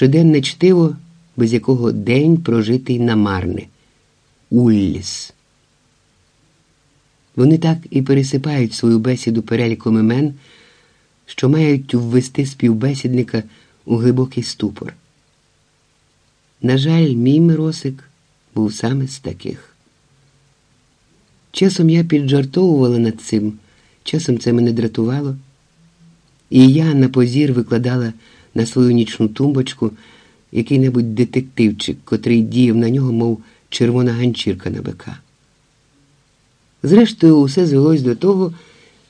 щоденне чтиво, без якого день прожитий намарне. Улліс. Вони так і пересипають свою бесіду переліком імен, що мають ввести співбесідника у глибокий ступор. На жаль, мій Миросик був саме з таких. Часом я піджартовувала над цим, часом це мене дратувало, і я на позір викладала на свою нічну тумбочку який-небудь детективчик, котрий діяв на нього, мов червона ганчірка на бика. Зрештою, усе звелось до того,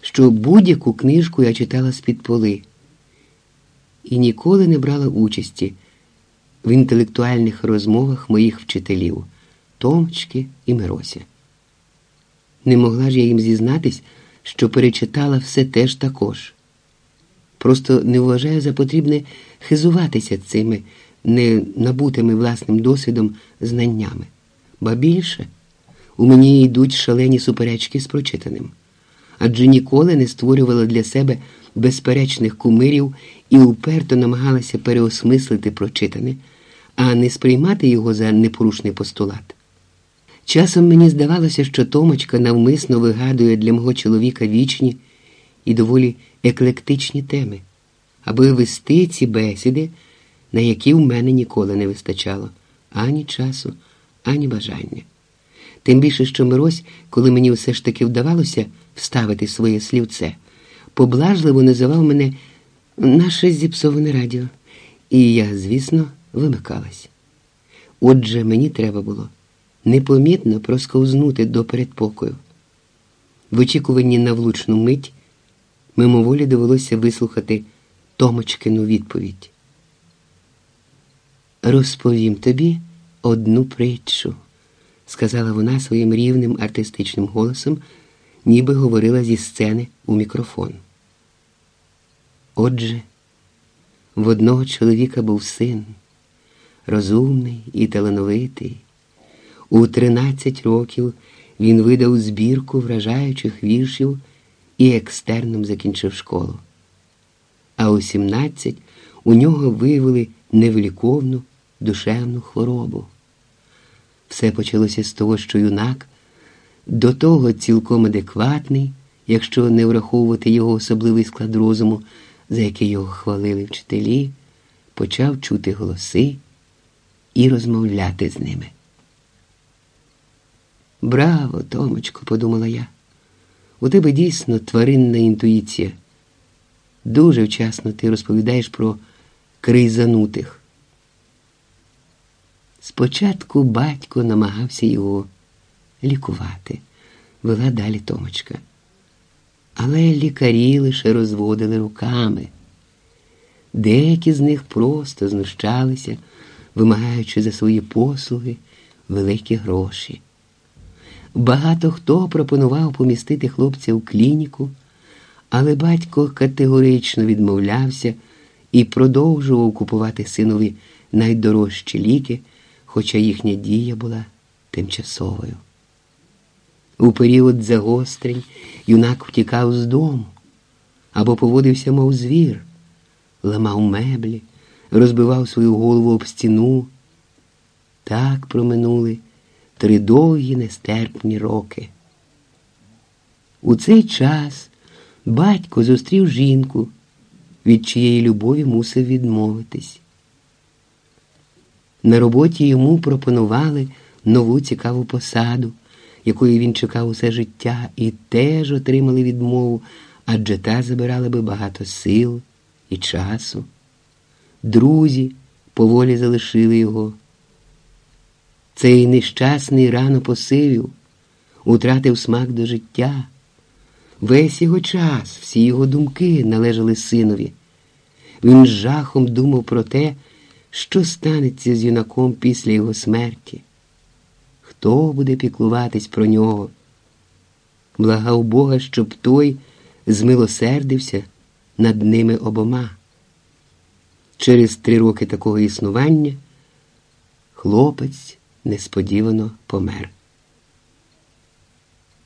що будь-яку книжку я читала з-під поли і ніколи не брала участі в інтелектуальних розмовах моїх вчителів Томчки і Мирося. Не могла ж я їм зізнатись, що перечитала все теж також. Просто не вважаю за потрібне хизуватися цими не набутими власним досвідом знаннями, ба більше у мені йдуть шалені суперечки з прочитаним, адже ніколи не створювала для себе безперечних кумирів і уперто намагалася переосмислити прочитане, а не сприймати його за непорушний постулат. Часом мені здавалося, що Томочка навмисно вигадує для мого чоловіка вічні і доволі еклектичні теми, аби вести ці бесіди, на які в мене ніколи не вистачало ані часу, ані бажання. Тим більше, що Мирось, коли мені все ж таки вдавалося вставити своє слівце, поблажливо називав мене наше зіпсоване радіо, і я, звісно, вимикалась. Отже, мені треба було непомітно просковзнути до передпокою. В очікуванні на влучну мить мимоволі довелося вислухати Томочкину відповідь. Розповім тобі одну притчу сказала вона своїм рівним артистичним голосом, ніби говорила зі сцени у мікрофон. Отже, в одного чоловіка був син, розумний і талановитий. У 13 років він видав збірку вражаючих віршів і екстерном закінчив школу. А у 17 у нього виявили невліковну душевну хворобу. Все почалося з того, що юнак до того цілком адекватний, якщо не враховувати його особливий склад розуму, за який його хвалили вчителі, почав чути голоси і розмовляти з ними. Браво, Томочко, подумала я. У тебе дійсно тваринна інтуїція. Дуже вчасно ти розповідаєш про кризанутих. Спочатку батько намагався його лікувати, вела далі Томочка. Але лікарі лише розводили руками. Деякі з них просто знущалися, вимагаючи за свої послуги великі гроші. Багато хто пропонував помістити хлопця у клініку, але батько категорично відмовлявся і продовжував купувати синові найдорожчі ліки хоча їхня дія була тимчасовою. У період загострень юнак втікав з дому або поводився, мов звір, ламав меблі, розбивав свою голову об стіну. Так проминули три довгі нестерпні роки. У цей час батько зустрів жінку, від чиєї любові мусив відмовитись. На роботі йому пропонували нову цікаву посаду, якої він чекав усе життя, і теж отримали відмову, адже та забирала би багато сил і часу. Друзі поволі залишили його. Цей нещасний рано посивів, утратив смак до життя. Весь його час, всі його думки належали синові. Він з жахом думав про те, що станеться з юнаком після його смерті? Хто буде піклуватись про нього? Благав Бога, щоб той змилосердився над ними обома. Через три роки такого існування хлопець несподівано помер.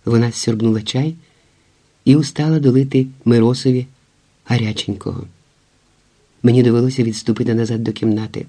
Вона сьорбнула чай і устала долити Миросові гаряченького. Мені довелося відступити назад до кімнати.